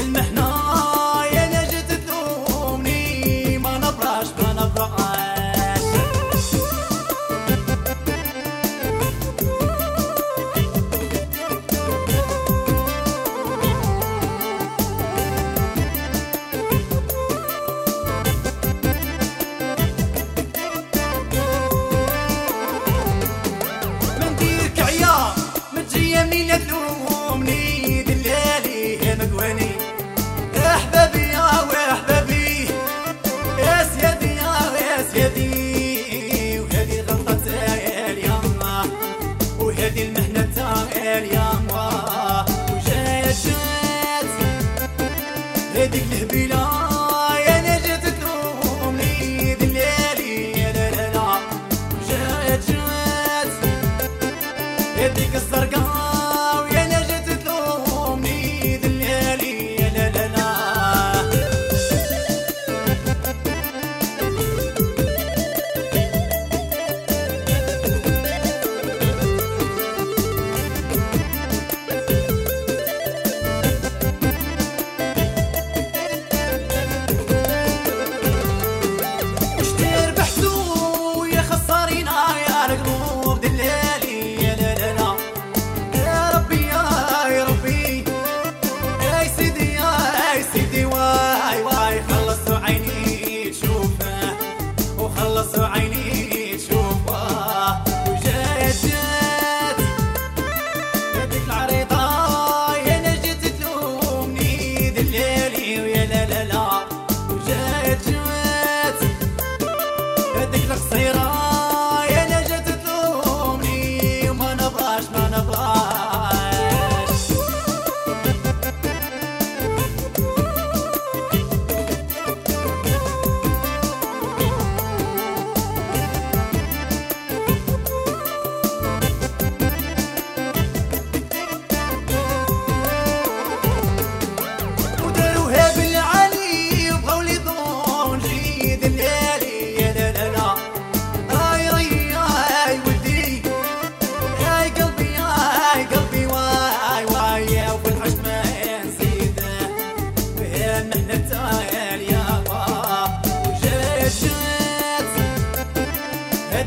يديك المحنة يا نجد ثومني ما نبراش ما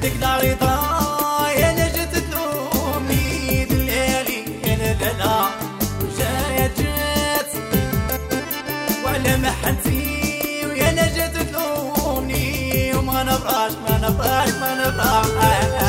هديك داري يا نجت تلومني دلالي يا لا وجاية جات وعلى محنتي ويا نجت تلومني وما نبراش ما نبراش ما نبراش